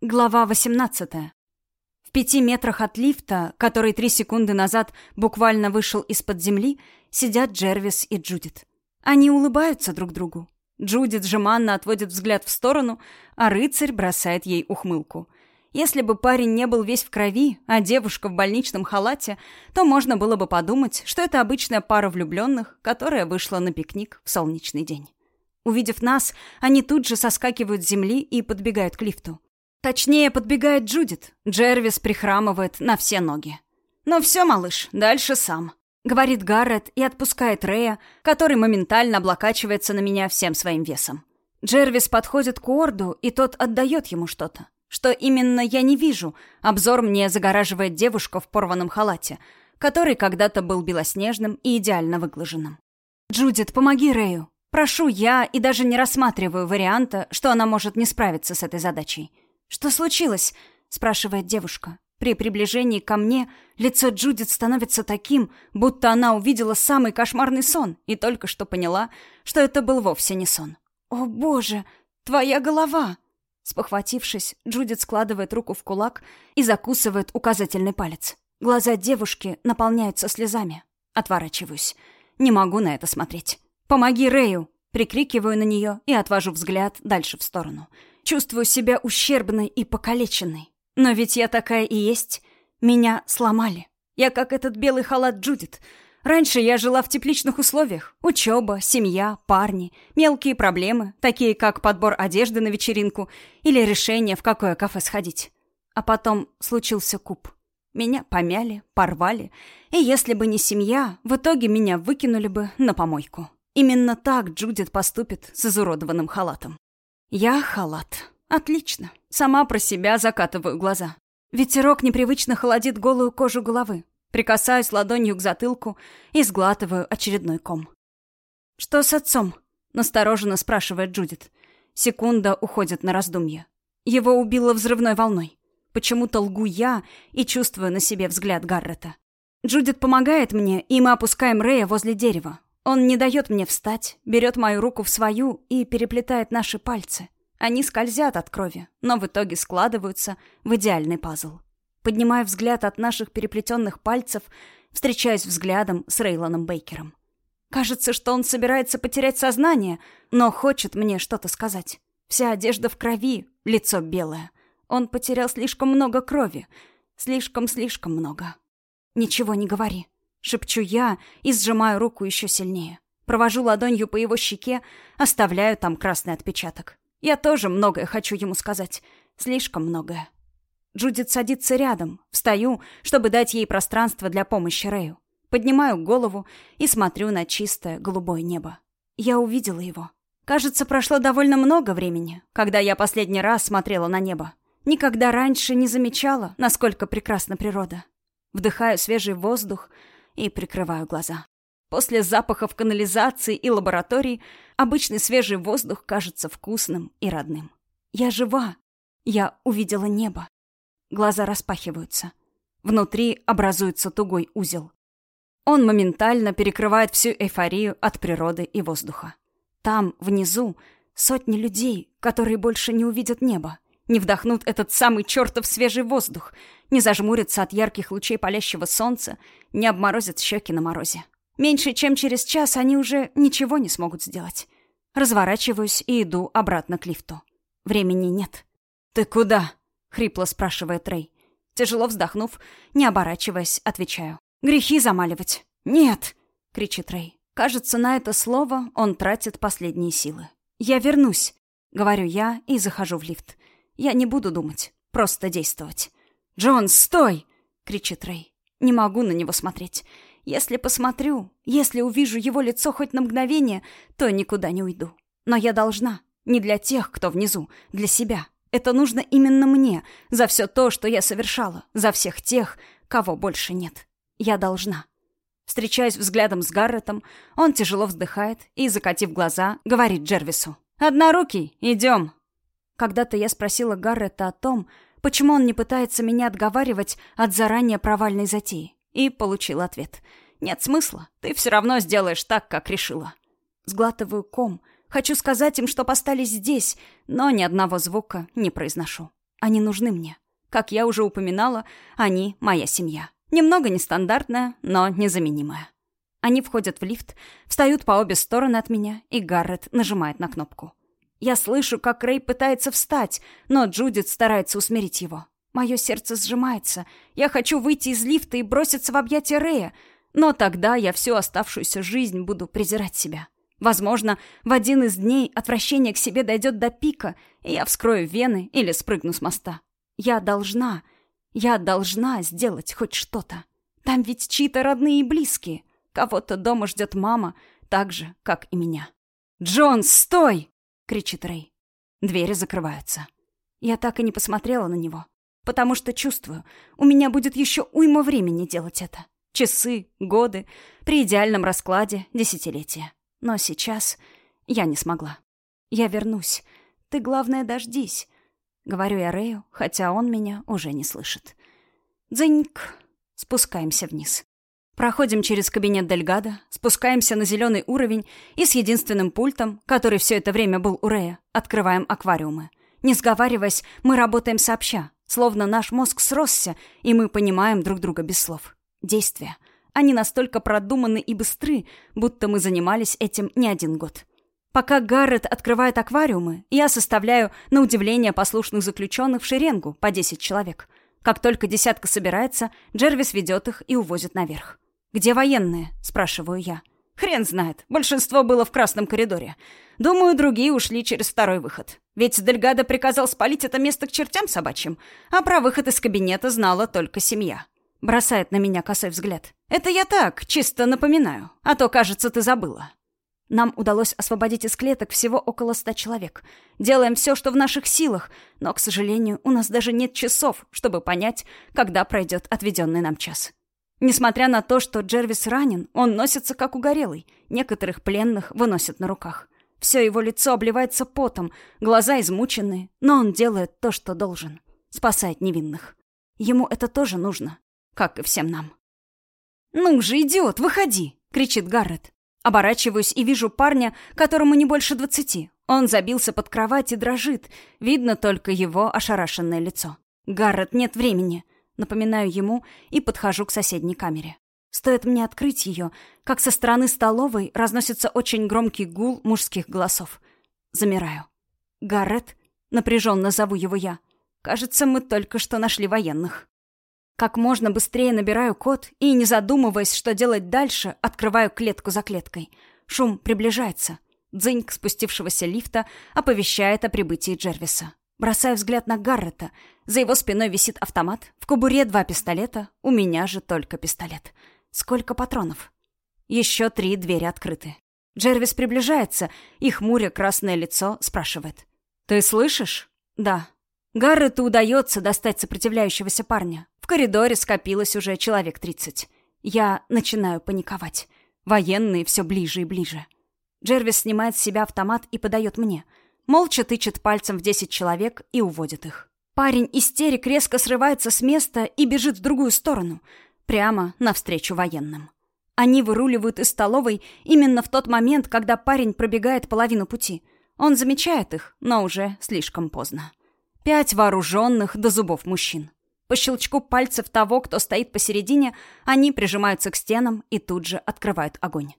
Глава 18. В пяти метрах от лифта, который три секунды назад буквально вышел из-под земли, сидят Джервис и Джудит. Они улыбаются друг другу. Джудит жеманно отводит взгляд в сторону, а рыцарь бросает ей ухмылку. Если бы парень не был весь в крови, а девушка в больничном халате, то можно было бы подумать, что это обычная пара влюбленных, которая вышла на пикник в солнечный день. Увидев нас, они тут же соскакивают с земли и подбегают к лифту. Точнее, подбегает Джудит. Джервис прихрамывает на все ноги. «Ну все, малыш, дальше сам», — говорит Гаррет и отпускает Рея, который моментально облокачивается на меня всем своим весом. Джервис подходит к Уорду, и тот отдает ему что-то. Что именно я не вижу. Обзор мне загораживает девушка в порванном халате, который когда-то был белоснежным и идеально выглаженным. «Джудит, помоги Рэю!» Прошу я и даже не рассматриваю варианта, что она может не справиться с этой задачей. «Что случилось?» — спрашивает девушка. При приближении ко мне лицо Джудит становится таким, будто она увидела самый кошмарный сон и только что поняла, что это был вовсе не сон. «О, боже! Твоя голова!» Спохватившись, Джудит складывает руку в кулак и закусывает указательный палец. Глаза девушки наполняются слезами. Отворачиваюсь. Не могу на это смотреть. «Помоги Рэю!» Прикрикиваю на нее и отвожу взгляд дальше в сторону. Чувствую себя ущербной и покалеченной. Но ведь я такая и есть. Меня сломали. Я как этот белый халат Джудит. Раньше я жила в тепличных условиях. Учеба, семья, парни, мелкие проблемы, такие как подбор одежды на вечеринку или решение, в какое кафе сходить. А потом случился куб. Меня помяли, порвали, и если бы не семья, в итоге меня выкинули бы на помойку. Именно так Джудит поступит с изуродованным халатом. Я халат. Отлично. Сама про себя закатываю глаза. Ветерок непривычно холодит голую кожу головы. Прикасаюсь ладонью к затылку и сглатываю очередной ком. «Что с отцом?» — настороженно спрашивает Джудит. Секунда уходит на раздумье. Его убило взрывной волной. Почему-то лгу я и чувствую на себе взгляд Гаррета. Джудит помогает мне, и мы опускаем Рэя возле дерева. Он не дает мне встать, берет мою руку в свою и переплетает наши пальцы. Они скользят от крови, но в итоге складываются в идеальный пазл. Поднимаю взгляд от наших переплетенных пальцев, встречаюсь взглядом с Рейлоном Бейкером. Кажется, что он собирается потерять сознание, но хочет мне что-то сказать. Вся одежда в крови, лицо белое. Он потерял слишком много крови. Слишком-слишком много. Ничего не говори. Шепчу я и сжимаю руку еще сильнее. Провожу ладонью по его щеке, оставляю там красный отпечаток. Я тоже многое хочу ему сказать. Слишком многое. Джудит садится рядом. Встаю, чтобы дать ей пространство для помощи Рэю. Поднимаю голову и смотрю на чистое голубое небо. Я увидела его. Кажется, прошло довольно много времени, когда я последний раз смотрела на небо. Никогда раньше не замечала, насколько прекрасна природа. Вдыхаю свежий воздух, и прикрываю глаза. После запахов канализации и лабораторий обычный свежий воздух кажется вкусным и родным. Я жива. Я увидела небо. Глаза распахиваются. Внутри образуется тугой узел. Он моментально перекрывает всю эйфорию от природы и воздуха. Там, внизу, сотни людей, которые больше не увидят небо, не вдохнут этот самый чертов свежий воздух, не зажмурятся от ярких лучей палящего солнца, не обморозят щеки на морозе. Меньше чем через час они уже ничего не смогут сделать. Разворачиваюсь и иду обратно к лифту. Времени нет. «Ты куда?» — хрипло спрашивает Рэй. Тяжело вздохнув, не оборачиваясь, отвечаю. «Грехи замаливать». «Нет!» — кричит Рэй. Кажется, на это слово он тратит последние силы. «Я вернусь», — говорю я и захожу в лифт. Я не буду думать, просто действовать. «Джон, стой!» — кричит Рэй. Не могу на него смотреть. Если посмотрю, если увижу его лицо хоть на мгновение, то никуда не уйду. Но я должна. Не для тех, кто внизу, для себя. Это нужно именно мне, за все то, что я совершала, за всех тех, кого больше нет. Я должна. Встречаясь взглядом с Гарретом, он тяжело вздыхает и, закатив глаза, говорит Джервису. «Однорукий, идем!» Когда-то я спросила Гаррета о том, почему он не пытается меня отговаривать от заранее провальной затеи, и получил ответ. «Нет смысла, ты все равно сделаешь так, как решила». Сглатываю ком, хочу сказать им, что остались здесь, но ни одного звука не произношу. Они нужны мне. Как я уже упоминала, они — моя семья. Немного нестандартная, но незаменимая. Они входят в лифт, встают по обе стороны от меня, и Гаррет нажимает на кнопку. Я слышу, как Рэй пытается встать, но Джудит старается усмирить его. Мое сердце сжимается. Я хочу выйти из лифта и броситься в объятия Рэя, но тогда я всю оставшуюся жизнь буду презирать себя. Возможно, в один из дней отвращение к себе дойдет до пика, и я вскрою вены или спрыгну с моста. Я должна, я должна сделать хоть что-то. Там ведь чьи-то родные и близкие. Кого-то дома ждет мама, так же, как и меня. «Джонс, стой!» — кричит Рэй. Двери закрываются. Я так и не посмотрела на него, потому что чувствую, у меня будет еще уйма времени делать это. Часы, годы, при идеальном раскладе десятилетия. Но сейчас я не смогла. Я вернусь. Ты, главное, дождись. Говорю я Рэю, хотя он меня уже не слышит. Дзыньк. Спускаемся вниз. Проходим через кабинет Дельгада, спускаемся на зеленый уровень и с единственным пультом, который все это время был у Рэя, открываем аквариумы. Не сговариваясь, мы работаем сообща, словно наш мозг сросся, и мы понимаем друг друга без слов. Действия. Они настолько продуманы и быстры, будто мы занимались этим не один год. Пока Гаррет открывает аквариумы, я составляю, на удивление, послушных заключенных в шеренгу по 10 человек. Как только десятка собирается, Джервис ведет их и увозит наверх. «Где военные?» – спрашиваю я. «Хрен знает. Большинство было в красном коридоре. Думаю, другие ушли через второй выход. Ведь Дельгадо приказал спалить это место к чертям собачьим, а про выход из кабинета знала только семья». Бросает на меня косой взгляд. «Это я так, чисто напоминаю. А то, кажется, ты забыла. Нам удалось освободить из клеток всего около ста человек. Делаем все, что в наших силах, но, к сожалению, у нас даже нет часов, чтобы понять, когда пройдет отведенный нам час. Несмотря на то, что Джервис ранен, он носится как угорелый. Некоторых пленных выносят на руках. Все его лицо обливается потом, глаза измученные, но он делает то, что должен. Спасает невинных. Ему это тоже нужно, как и всем нам. «Ну же, идиот, выходи!» — кричит Гаррет. Оборачиваюсь и вижу парня, которому не больше двадцати. Он забился под кровать и дрожит. Видно только его ошарашенное лицо. «Гаррет, нет времени!» Напоминаю ему и подхожу к соседней камере. Стоит мне открыть ее, как со стороны столовой разносится очень громкий гул мужских голосов. Замираю. «Гаррет?» Напряженно зову его я. «Кажется, мы только что нашли военных». Как можно быстрее набираю код и, не задумываясь, что делать дальше, открываю клетку за клеткой. Шум приближается. Дзыньк спустившегося лифта оповещает о прибытии Джервиса. Бросаю взгляд на Гаррета. За его спиной висит автомат. В кобуре два пистолета. У меня же только пистолет. Сколько патронов? Еще три двери открыты. Джервис приближается и, хмуря красное лицо, спрашивает. «Ты слышишь?» «Да». Гаррету удается достать сопротивляющегося парня. В коридоре скопилось уже человек тридцать. Я начинаю паниковать. Военные все ближе и ближе. Джервис снимает с себя автомат и подает мне. Молча тычет пальцем в десять человек и уводит их. Парень истерик резко срывается с места и бежит в другую сторону, прямо навстречу военным. Они выруливают из столовой именно в тот момент, когда парень пробегает половину пути. Он замечает их, но уже слишком поздно. Пять вооруженных до зубов мужчин. По щелчку пальцев того, кто стоит посередине, они прижимаются к стенам и тут же открывают огонь.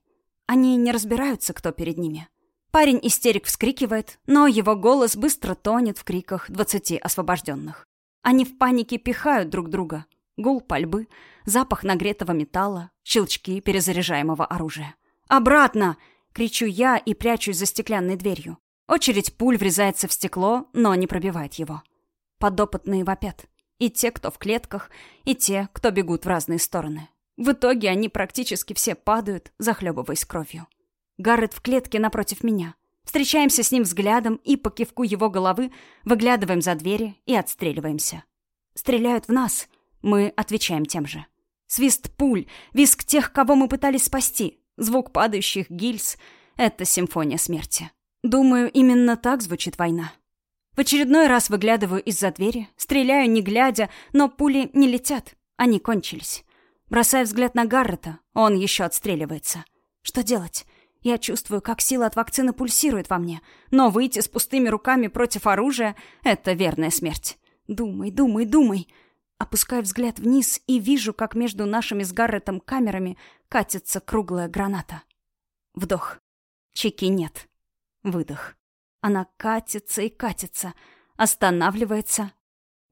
Они не разбираются, кто перед ними. Парень истерик вскрикивает, но его голос быстро тонет в криках двадцати освобожденных. Они в панике пихают друг друга. Гул пальбы, запах нагретого металла, щелчки перезаряжаемого оружия. «Обратно!» — кричу я и прячусь за стеклянной дверью. Очередь пуль врезается в стекло, но не пробивает его. Подопытные вопят. И те, кто в клетках, и те, кто бегут в разные стороны. В итоге они практически все падают, захлебываясь кровью. Гаррет в клетке напротив меня. Встречаемся с ним взглядом и по кивку его головы выглядываем за двери и отстреливаемся. Стреляют в нас. Мы отвечаем тем же. Свист пуль, визг тех, кого мы пытались спасти, звук падающих гильз — это симфония смерти. Думаю, именно так звучит война. В очередной раз выглядываю из-за двери, стреляю не глядя, но пули не летят, они кончились. Бросаю взгляд на Гаррета, он еще отстреливается. Что делать? Я чувствую, как сила от вакцины пульсирует во мне, но выйти с пустыми руками против оружия — это верная смерть. Думай, думай, думай. Опускаю взгляд вниз и вижу, как между нашими с Гарретом камерами катится круглая граната. Вдох. Чеки нет. Выдох. Она катится и катится. Останавливается.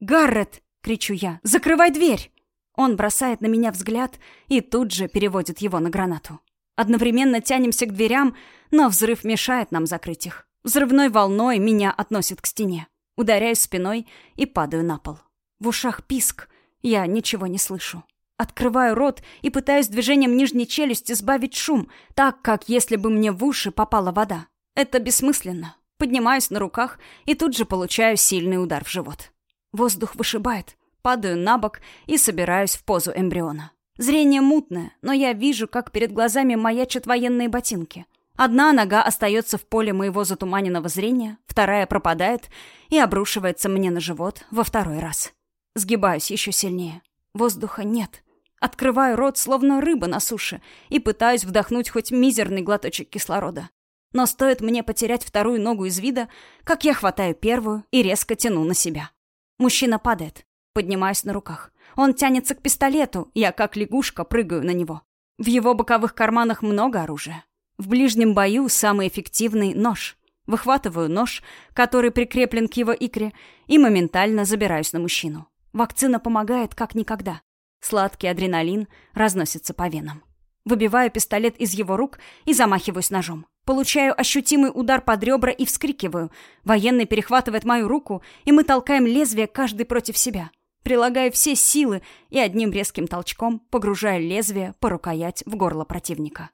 «Гаррет!» — кричу я. «Закрывай дверь!» Он бросает на меня взгляд и тут же переводит его на гранату. Одновременно тянемся к дверям, но взрыв мешает нам закрыть их. Взрывной волной меня относит к стене. Ударяюсь спиной и падаю на пол. В ушах писк. Я ничего не слышу. Открываю рот и пытаюсь движением нижней челюсти сбавить шум, так, как если бы мне в уши попала вода. Это бессмысленно. Поднимаюсь на руках и тут же получаю сильный удар в живот. Воздух вышибает. Падаю на бок и собираюсь в позу эмбриона. Зрение мутное, но я вижу, как перед глазами маячат военные ботинки. Одна нога остается в поле моего затуманенного зрения, вторая пропадает и обрушивается мне на живот во второй раз. Сгибаюсь еще сильнее. Воздуха нет. Открываю рот, словно рыба на суше, и пытаюсь вдохнуть хоть мизерный глоточек кислорода. Но стоит мне потерять вторую ногу из вида, как я хватаю первую и резко тяну на себя. Мужчина падает. Поднимаюсь на руках. Он тянется к пистолету, я как лягушка прыгаю на него. В его боковых карманах много оружия. В ближнем бою самый эффективный — нож. Выхватываю нож, который прикреплен к его икре, и моментально забираюсь на мужчину. Вакцина помогает как никогда. Сладкий адреналин разносится по венам. Выбиваю пистолет из его рук и замахиваюсь ножом. Получаю ощутимый удар под ребра и вскрикиваю. Военный перехватывает мою руку, и мы толкаем лезвие каждый против себя. Прилагаю все силы и одним резким толчком погружаю лезвие по рукоять в горло противника.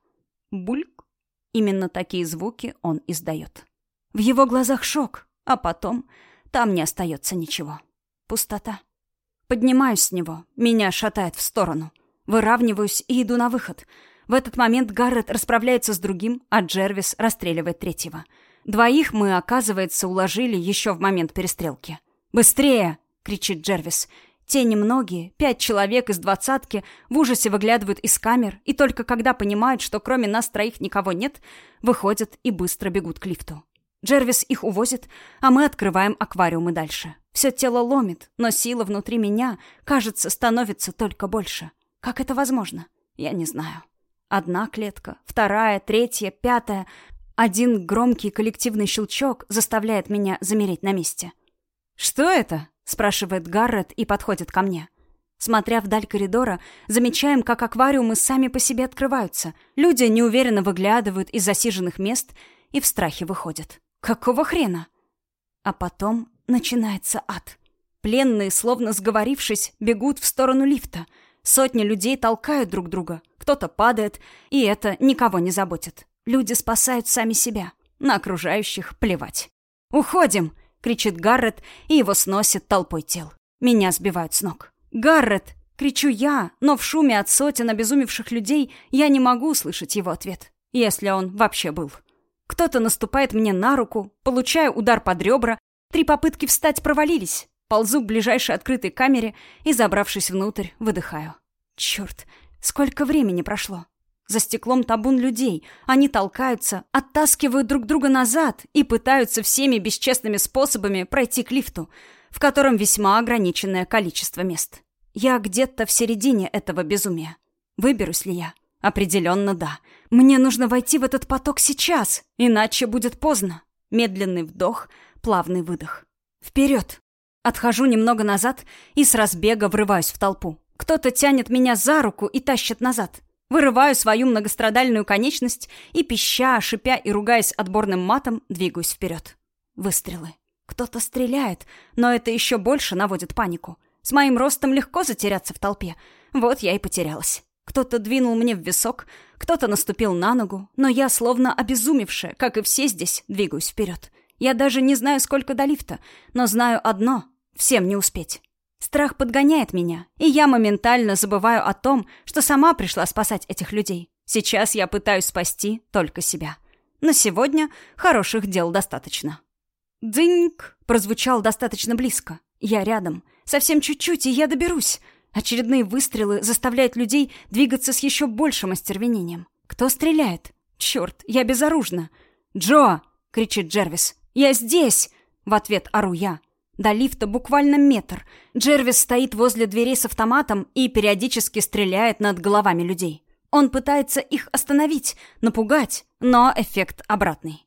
Бульк. Именно такие звуки он издает. В его глазах шок, а потом там не остается ничего. Пустота. Поднимаюсь с него, меня шатает в сторону. Выравниваюсь и иду на выход — в этот момент Гаррет расправляется с другим, а Джервис расстреливает третьего. Двоих мы, оказывается, уложили еще в момент перестрелки. «Быстрее!» — кричит Джервис. Те немногие, пять человек из двадцатки, в ужасе выглядывают из камер, и только когда понимают, что кроме нас троих никого нет, выходят и быстро бегут к лифту. Джервис их увозит, а мы открываем аквариум и дальше. Все тело ломит, но сила внутри меня, кажется, становится только больше. Как это возможно? Я не знаю. Одна клетка, вторая, третья, пятая. Один громкий коллективный щелчок заставляет меня замереть на месте. «Что это?» — спрашивает Гаррет и подходит ко мне. Смотря вдаль коридора, замечаем, как аквариумы сами по себе открываются. Люди неуверенно выглядывают из засиженных мест и в страхе выходят. Какого хрена? А потом начинается ад. Пленные, словно сговорившись, бегут в сторону лифта — Сотни людей толкают друг друга. Кто-то падает, и это никого не заботит. Люди спасают сами себя. На окружающих плевать. «Уходим!» — кричит Гаррет, и его сносит толпой тел. Меня сбивают с ног. «Гаррет!» — кричу я, но в шуме от сотен обезумевших людей я не могу услышать его ответ. Если он вообще был. Кто-то наступает мне на руку, получаю удар под ребра, три попытки встать провалились. Ползу к ближайшей открытой камере и, забравшись внутрь, выдыхаю. Черт, сколько времени прошло. За стеклом табун людей. Они толкаются, оттаскивают друг друга назад и пытаются всеми бесчестными способами пройти к лифту, в котором весьма ограниченное количество мест. Я где-то в середине этого безумия. Выберусь ли я? Определенно да. Мне нужно войти в этот поток сейчас, иначе будет поздно. Медленный вдох, плавный выдох. Вперед! Отхожу немного назад и с разбега врываюсь в толпу. Кто-то тянет меня за руку и тащит назад. Вырываю свою многострадальную конечность и, пища, шипя и ругаясь отборным матом, двигаюсь вперед. Выстрелы. Кто-то стреляет, но это еще больше наводит панику. С моим ростом легко затеряться в толпе. Вот я и потерялась. Кто-то двинул мне в висок, кто-то наступил на ногу, но я, словно обезумевшая, как и все здесь, двигаюсь вперед. Я даже не знаю, сколько до лифта, но знаю одно Всем не успеть. Страх подгоняет меня, и я моментально забываю о том, что сама пришла спасать этих людей. Сейчас я пытаюсь спасти только себя. На сегодня хороших дел достаточно. «Дыньк!» прозвучал достаточно близко. Я рядом. Совсем чуть-чуть, и я доберусь. Очередные выстрелы заставляют людей двигаться с еще большим остервенением. Кто стреляет? Черт, я безоружна. «Джо!» — кричит Джервис. «Я здесь!» — в ответ ору я. До лифта буквально метр. Джервис стоит возле дверей с автоматом и периодически стреляет над головами людей. Он пытается их остановить, напугать, но эффект обратный.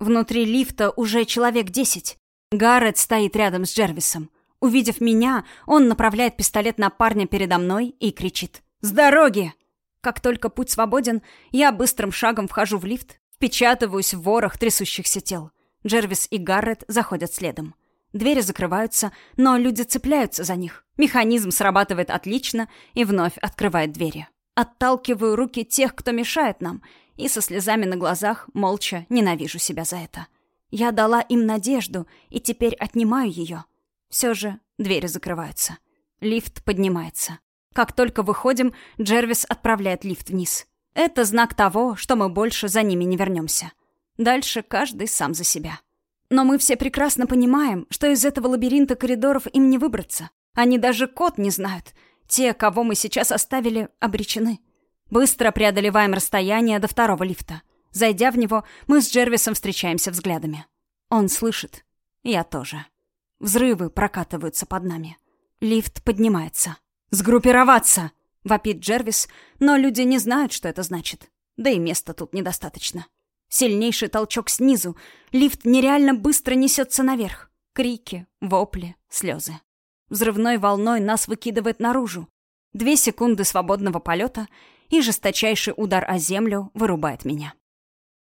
Внутри лифта уже человек десять. Гаррет стоит рядом с Джервисом. Увидев меня, он направляет пистолет на парня передо мной и кричит «С дороги!». Как только путь свободен, я быстрым шагом вхожу в лифт, впечатываюсь в ворох трясущихся тел. Джервис и Гаррет заходят следом. Двери закрываются, но люди цепляются за них. Механизм срабатывает отлично и вновь открывает двери. Отталкиваю руки тех, кто мешает нам, и со слезами на глазах молча ненавижу себя за это. Я дала им надежду, и теперь отнимаю ее. Все же двери закрываются. Лифт поднимается. Как только выходим, Джервис отправляет лифт вниз. Это знак того, что мы больше за ними не вернемся. Дальше каждый сам за себя. Но мы все прекрасно понимаем, что из этого лабиринта коридоров им не выбраться. Они даже код не знают. Те, кого мы сейчас оставили, обречены. Быстро преодолеваем расстояние до второго лифта. Зайдя в него, мы с Джервисом встречаемся взглядами. Он слышит. Я тоже. Взрывы прокатываются под нами. Лифт поднимается. «Сгруппироваться!» — вопит Джервис, но люди не знают, что это значит. Да и места тут недостаточно. Сильнейший толчок снизу. Лифт нереально быстро несется наверх. Крики, вопли, слезы. Взрывной волной нас выкидывает наружу. Две секунды свободного полета, и жесточайший удар о землю вырубает меня.